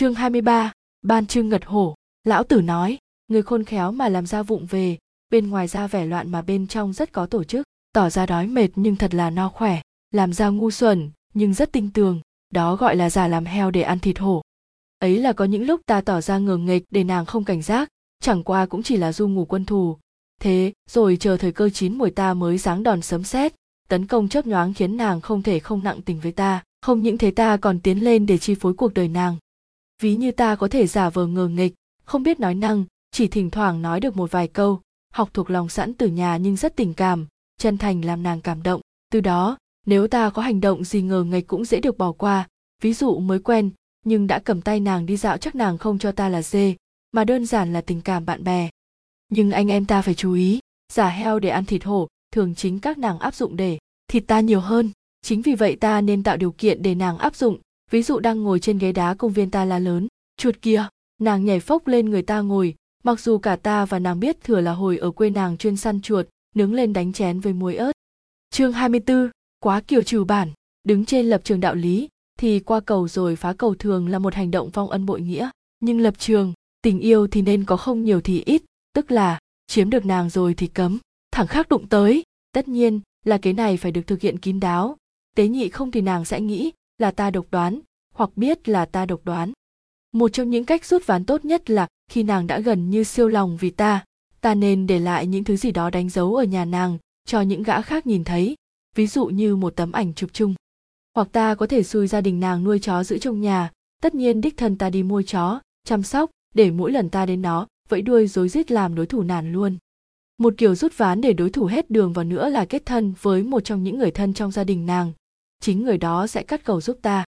Chương 23, Ban Trưng Ngật Hổ, lão tử nói, người khôn khéo mà làm ra vụng về, bên ngoài ra vẻ loạn mà bên trong rất có tổ chức, tỏ ra đói mệt nhưng thật là no khỏe, làm ra ngu xuẩn nhưng rất tinh tường, đó gọi là giả làm heo để ăn thịt hổ. Ấy là có những lúc ta tỏ ra ngờ nghịch để nàng không cảnh giác, chẳng qua cũng chỉ là du ngủ quân thù. Thế, rồi chờ thời cơ chín mùi ta mới giáng đòn sấm sét, tấn công chớp nhoáng khiến nàng không thể không nặng tình với ta, không những thế ta còn tiến lên để chi phối cuộc đời nàng. Ví như ta có thể giả vờ ngờ nghịch, không biết nói năng, chỉ thỉnh thoảng nói được một vài câu, học thuộc lòng sẵn từ nhà nhưng rất tình cảm, chân thành làm nàng cảm động. Từ đó, nếu ta có hành động gì ngờ nghịch cũng dễ được bỏ qua, ví dụ mới quen, nhưng đã cầm tay nàng đi dạo chắc nàng không cho ta là dê, mà đơn giản là tình cảm bạn bè. Nhưng anh em ta phải chú ý, giả heo để ăn thịt hổ, thường chính các nàng áp dụng để thịt ta nhiều hơn. Chính vì vậy ta nên tạo điều kiện để nàng áp dụng, ví dụ đang ngồi trên ghế đá công viên ta la lớn, chuột kia, nàng nhảy phốc lên người ta ngồi, mặc dù cả ta và nàng biết thừa là hồi ở quê nàng chuyên săn chuột, nướng lên đánh chén với muối ớt. Chương 24, quá kiểu trừ bản, đứng trên lập trường đạo lý, thì qua cầu rồi phá cầu thường là một hành động vong ân bội nghĩa, nhưng lập trường, tình yêu thì nên có không nhiều thì ít, tức là chiếm được nàng rồi thì cấm, thẳng khác đụng tới, tất nhiên là cái này phải được thực hiện kín đáo, tế nhị không thì nàng sẽ nghĩ là ta độc đoán, hoặc biết là ta độc đoán. Một trong những cách rút ván tốt nhất là khi nàng đã gần như siêu lòng vì ta, ta nên để lại những thứ gì đó đánh dấu ở nhà nàng cho những gã khác nhìn thấy, ví dụ như một tấm ảnh chụp chung. Hoặc ta có thể xui gia đình nàng nuôi chó giữ trong nhà, tất nhiên đích thân ta đi mua chó, chăm sóc, để mỗi lần ta đến nó, vẫy đuôi rối rít làm đối thủ nản luôn. Một kiểu rút ván để đối thủ hết đường vào nữa là kết thân với một trong những người thân trong gia đình nàng. Chính người đó sẽ cắt cầu giúp ta.